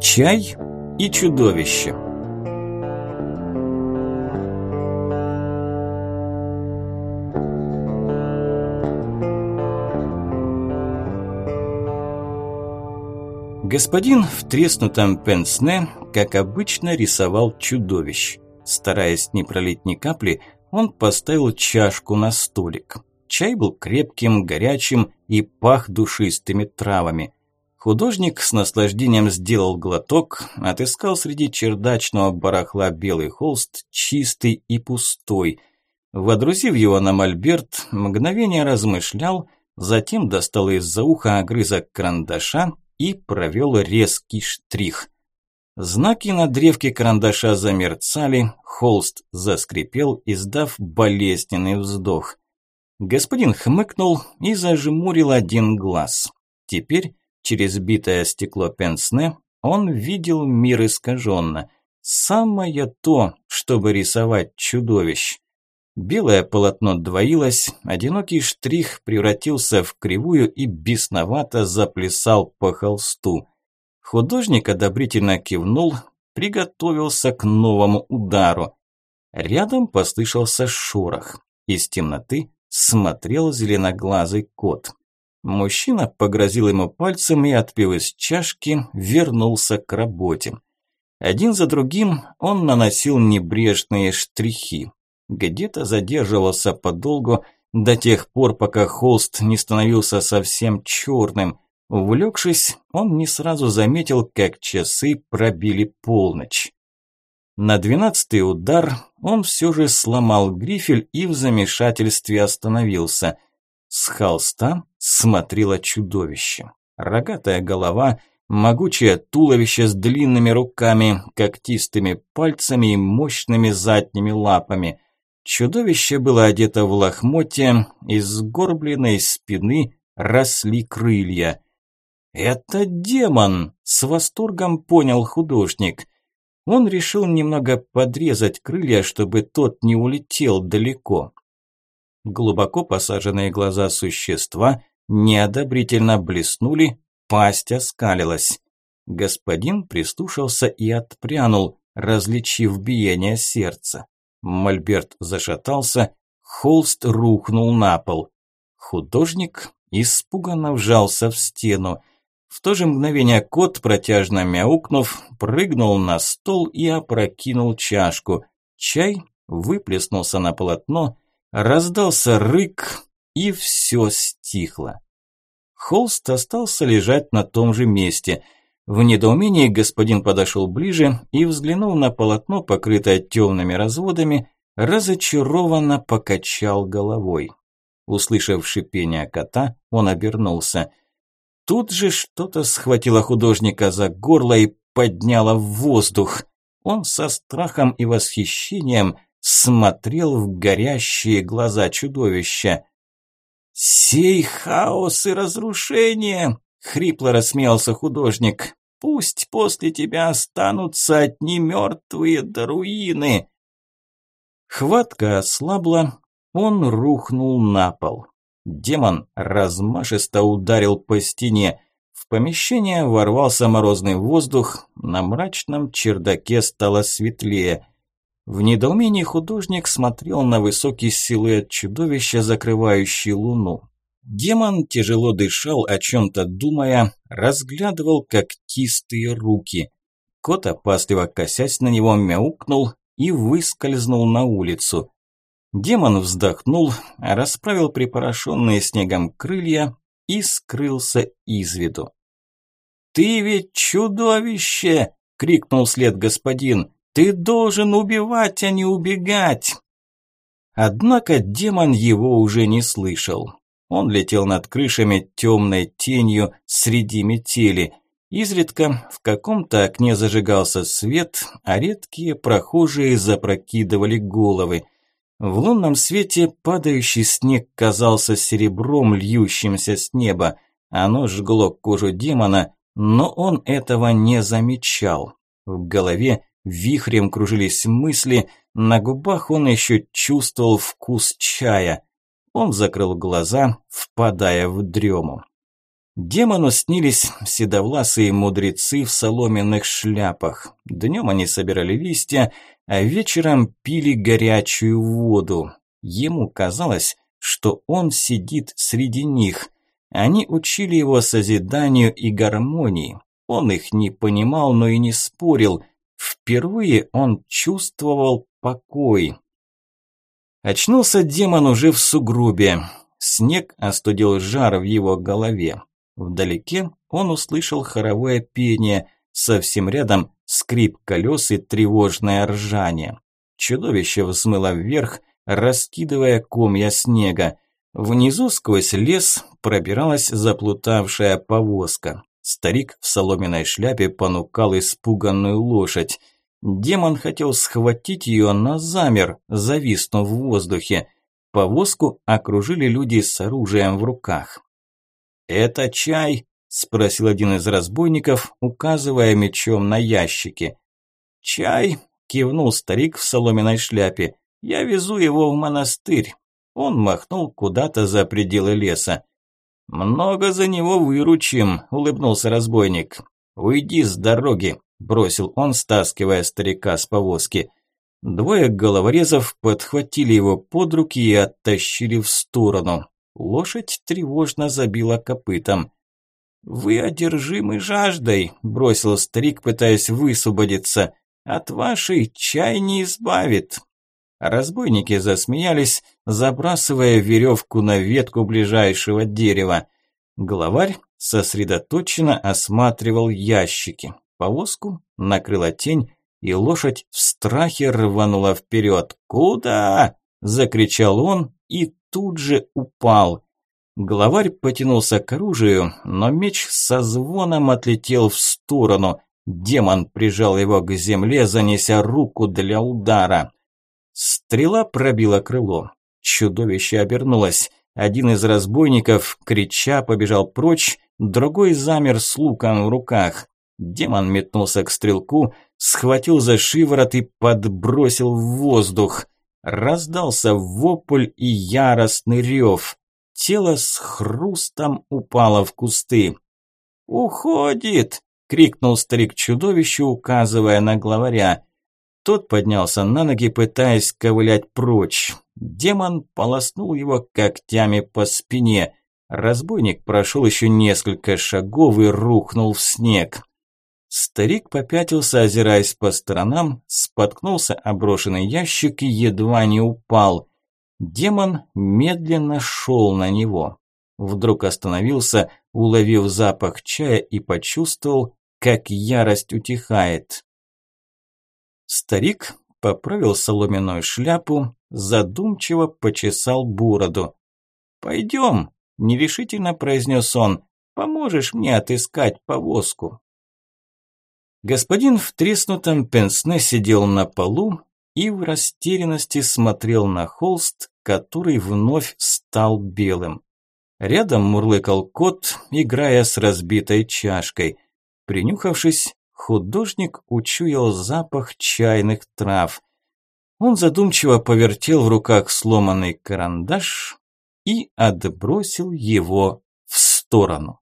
Чай и чудовище. Господин в треснутом пенсне, как обычно, рисовал чудовищ. Стараясь не пролить ни капли, он поставил чашку на столик. Чай был крепким, горячим и пах душистыми травами. Художник с наслаждением сделал глоток, отыскал среди чердачного барахла белый холст, чистый и пустой. Водрузив его на мольберт, мгновение размышлял, затем достал из-за уха огрызок карандаша и провел резкий штрих. Знаки на древке карандаша замерцали, холст заскрипел, издав болезненный вздох. Господин хмыкнул и зажмурил один глаз. Теперь Через битое стекло пенсне он видел мир искаженно. Самое то, чтобы рисовать чудовищ. Белое полотно двоилось, одинокий штрих превратился в кривую и бесновато заплясал по холсту. Художник одобрительно кивнул, приготовился к новому удару. Рядом послышался шорох. Из темноты смотрел зеленоглазый кот. Мужчина погрозил ему пальцем и, отпив из чашки, вернулся к работе. Один за другим он наносил небрежные штрихи. Где-то задерживался подолгу, до тех пор, пока холст не становился совсем черным. Увлекшись, он не сразу заметил, как часы пробили полночь. На двенадцатый удар он все же сломал грифель и в замешательстве остановился – с холста смотрело чудовище. Рогатая голова, могучее туловище с длинными руками, когтистыми пальцами и мощными задними лапами. Чудовище было одето в лохмотье, из сгорбленной спины росли крылья. «Это демон!» – с восторгом понял художник. Он решил немного подрезать крылья, чтобы тот не улетел далеко. Глубоко посаженные глаза существа неодобрительно блеснули, пасть оскалилась. Господин прислушался и отпрянул, различив биение сердца. Мольберт зашатался, холст рухнул на пол. Художник испуганно вжался в стену. В то же мгновение кот, протяжно мяукнув, прыгнул на стол и опрокинул чашку. Чай выплеснулся на полотно, Раздался рык, и все стихло. Холст остался лежать на том же месте. В недоумении господин подошел ближе и взглянул на полотно, покрытое темными разводами, разочарованно покачал головой. Услышав шипение кота, он обернулся. Тут же что-то схватило художника за горло и подняло в воздух. Он со страхом и восхищением – смотрел в горящие глаза чудовища. «Сей хаос и разрушение!» – хрипло рассмеялся художник. «Пусть после тебя останутся одни мертвые до руины!» Хватка ослабла, он рухнул на пол. Демон размашисто ударил по стене. В помещение ворвался морозный воздух, на мрачном чердаке стало светлее. В недоумении художник смотрел на высокий силуэт чудовища, закрывающий луну. Демон тяжело дышал, о чем-то думая, разглядывал когтистые руки. Кот, опасливо косясь на него, мяукнул и выскользнул на улицу. Демон вздохнул, расправил припорошенные снегом крылья и скрылся из виду. «Ты ведь чудовище!» – крикнул след господин. Ты должен убивать, а не убегать!» Однако демон его уже не слышал. Он летел над крышами темной тенью среди метели. Изредка в каком-то окне зажигался свет, а редкие прохожие запрокидывали головы. В лунном свете падающий снег казался серебром, льющимся с неба. Оно жгло кожу демона, но он этого не замечал. В голове Вихрем кружились мысли, на губах он еще чувствовал вкус чая. Он закрыл глаза, впадая в дрему. Демону снились седовласые мудрецы в соломенных шляпах. Днем они собирали листья, а вечером пили горячую воду. Ему казалось, что он сидит среди них. Они учили его созиданию и гармонии. Он их не понимал, но и не спорил. Впервые он чувствовал покой. Очнулся демон уже в сугробе. Снег остудил жар в его голове. Вдалеке он услышал хоровое пение, совсем рядом скрип колес и тревожное ржание. Чудовище взмыло вверх, раскидывая комья снега. Внизу сквозь лес пробиралась заплутавшая повозка. Старик в соломенной шляпе понукал испуганную лошадь. Демон хотел схватить ее, но замер, зависнув в воздухе. Повозку окружили люди с оружием в руках. «Это чай?» – спросил один из разбойников, указывая мечом на ящики. «Чай?» – кивнул старик в соломенной шляпе. «Я везу его в монастырь». Он махнул куда-то за пределы леса. «Много за него выручим», – улыбнулся разбойник. «Уйди с дороги», – бросил он, стаскивая старика с повозки. Двое головорезов подхватили его под руки и оттащили в сторону. Лошадь тревожно забила копытом. «Вы одержимы жаждой», – бросил старик, пытаясь высвободиться. «От вашей чай не избавит». Разбойники засмеялись, забрасывая веревку на ветку ближайшего дерева. Главарь сосредоточенно осматривал ящики. Повозку накрыла тень, и лошадь в страхе рванула вперед. «Куда?» – закричал он и тут же упал. Главарь потянулся к оружию, но меч со звоном отлетел в сторону. Демон прижал его к земле, занеся руку для удара. Стрела пробила крыло. Чудовище обернулось. Один из разбойников, крича, побежал прочь, другой замер с луком в руках. Демон метнулся к стрелку, схватил за шиворот и подбросил в воздух. Раздался вопль и яростный рев. Тело с хрустом упало в кусты. «Уходит!» – крикнул старик чудовищу, указывая на главаря. Тот поднялся на ноги, пытаясь ковылять прочь. Демон полоснул его когтями по спине. Разбойник прошел еще несколько шагов и рухнул в снег. Старик попятился, озираясь по сторонам, споткнулся о брошенный ящик и едва не упал. Демон медленно шел на него. Вдруг остановился, уловив запах чая и почувствовал, как ярость утихает. Старик поправил соломенную шляпу, задумчиво почесал бороду. «Пойдем», – нерешительно произнес он, – «поможешь мне отыскать повозку». Господин в треснутом пенсне сидел на полу и в растерянности смотрел на холст, который вновь стал белым. Рядом мурлыкал кот, играя с разбитой чашкой. Принюхавшись, художник учуял запах чайных трав. Он задумчиво повертел в руках сломанный карандаш и отбросил его в сторону.